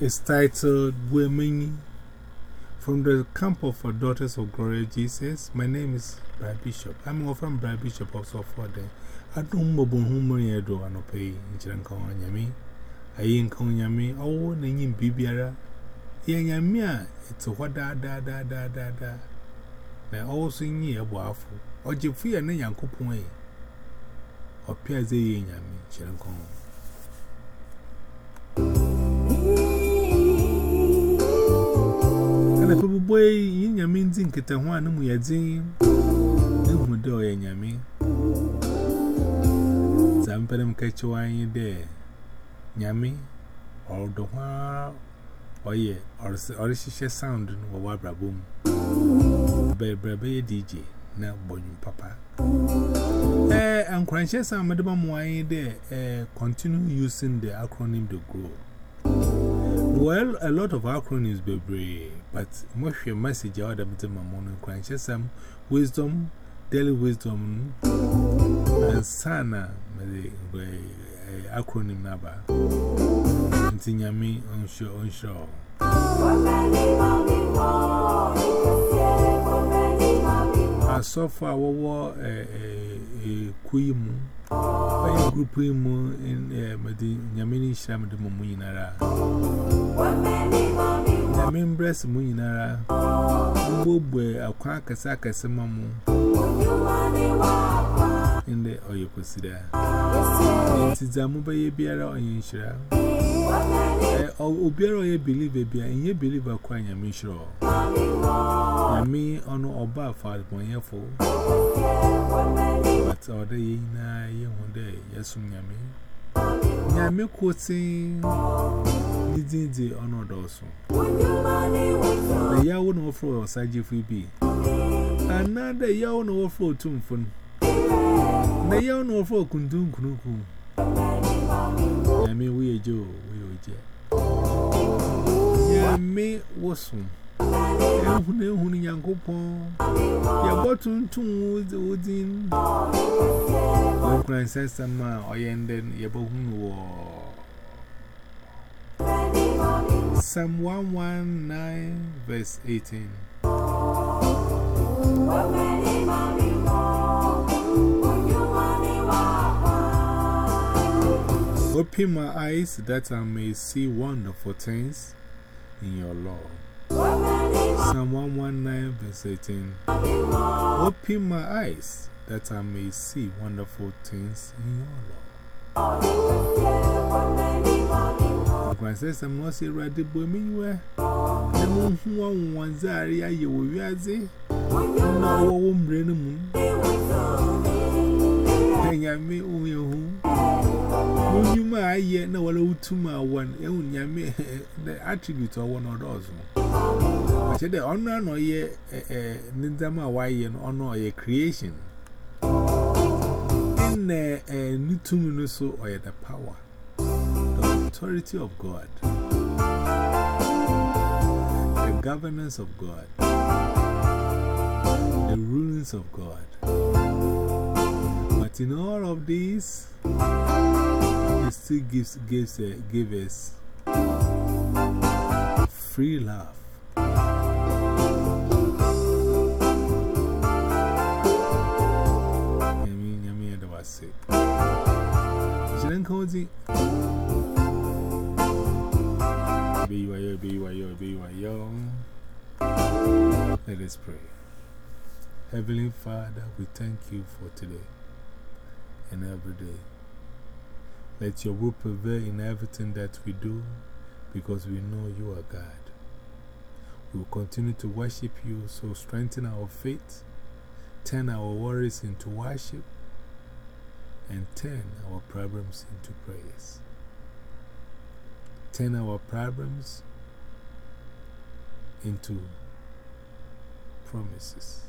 is titled Women from the Camp of Daughters of Glory Jesus. My name is Brad Bishop. I'm from Brad Bishop also for the I don't know whom I do and pay in Chirankan I ain't calling yami, oh, name Bibiara. Yamia, it's a what da da da da da da. Now also in ye a waffle, or Jeffrey and Yanko Point, or Piazza Yami, Chirankan. boy, you know, means in Ketahuan, we are Zim. No more door, and yammy. Zampadam catch wine there. Yammy, or the one, or ye, or a shisha sound, or wabra boom. Baby, DJ, now bonny papa. Eh, and crunches, I'm madam wine there. Eh, continue using the acronym to grow. Well, a lot of acronyms, baby, but most your message out of the morning crunches some wisdom, daily wisdom, and sana, acronym number. Continue unsure, unsure. I so far, we were a queen. My group in eh, Medi Yamini Sham de Mumunara. Yamin breast Munara. Bob, a quack, a sack, a summer or you consider. It is a mobile beer or in Shira. Or beer or a believer beer, and you believe a crying, I'm sure. And me on or bar for one year for. But all day, na ye one day, yes, Yami. I'm quoting. Didn't they honor also? The Yahoo no floor, Saji Free B. Another Yahoo no floor tomb phone. na ya ọnụ ofe okundu nkunukwu ya me wuye je o wuye oje ya me wosu ehunu ehunu nyankopɔn yɛbɔ tuntum wodin wɔnkura nsɛnsɛm a ɔyɛ ndɛ yɛbɛhunu wɔ Psalm 119 verse 18 Open my eyes that I may see wonderful things in your law. Psalm 119 verse 18 Open my eyes that I may see wonderful things in your law. Francis, I'm not saying ready, but me, where the moon one one's area you will be as it. No, won't nyame ohun ehun onyuma aye na wala utuma awan. Ehun nyame the attribute of one others no che de ono no ye eh nindama wa ye no ono ye creation. In eh nutum no so oye the power the authority of god. The governance of god. The rulings of god. But in all of these, He still gives, gives, uh, gives us free love. Let us pray. Heavenly Father, we thank you for today and every day. Let your will prevail in everything that we do because we know you are God. We will continue to worship you, so strengthen our faith, turn our worries into worship, and turn our problems into praise. Turn our problems into promises.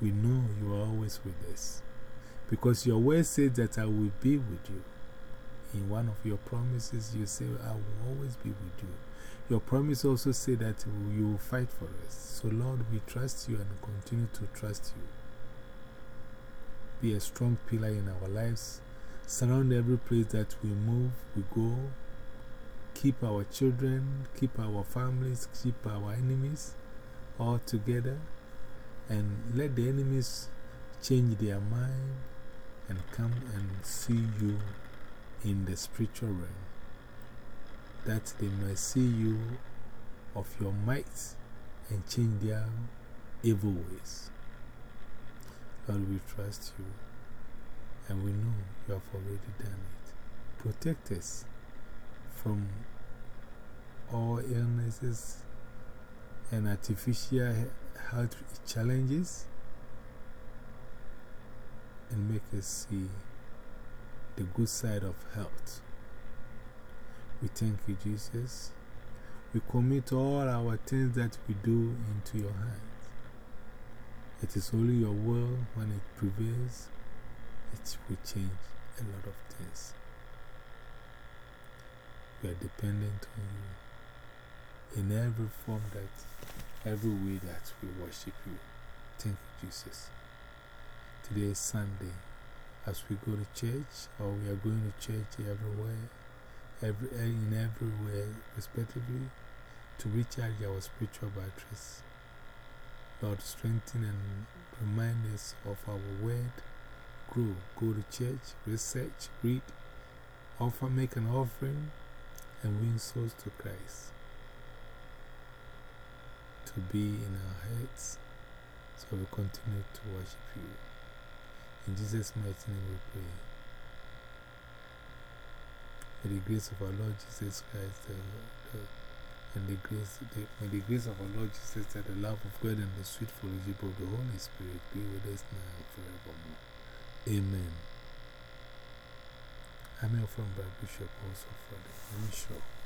We know you are always with us because your word says that I will be with you. In one of your promises, you say, I will always be with you. Your promise also say that you will fight for us. So, Lord, we trust you and continue to trust you. Be a strong pillar in our lives. surround every place that we move, we go. Keep our children, keep our families, keep our enemies all together. And let the enemies change their mind and come and see you in the spiritual realm. That they may see you of your might and change their evil ways. Lord, we trust you and we know you have already done it. Protect us from all illnesses and artificial health challenges and make us see the good side of health. We thank you, Jesus. We commit all our things that we do into your hands. It is only your will when it prevails, it will change a lot of things. We are dependent on you in every form that, every way that we worship you. Thank you, Jesus. Today is Sunday. As we go to church, or we are going to church everywhere, every, in everywhere, respectively, to recharge our spiritual batteries. Lord, strengthen and remind us of our word. Grow, go to church, research, read, offer, make an offering, and win souls to Christ. To be in our hearts. so we continue to worship you. In Jesus' mighty name we pray. May the grace of our Lord Jesus Christ, and the grace, the, may the grace of our Lord Jesus and the love of God and the sweet fellowship of the Holy Spirit be with us now and forevermore. Amen. I'm your friend, Bishop, also for the mission.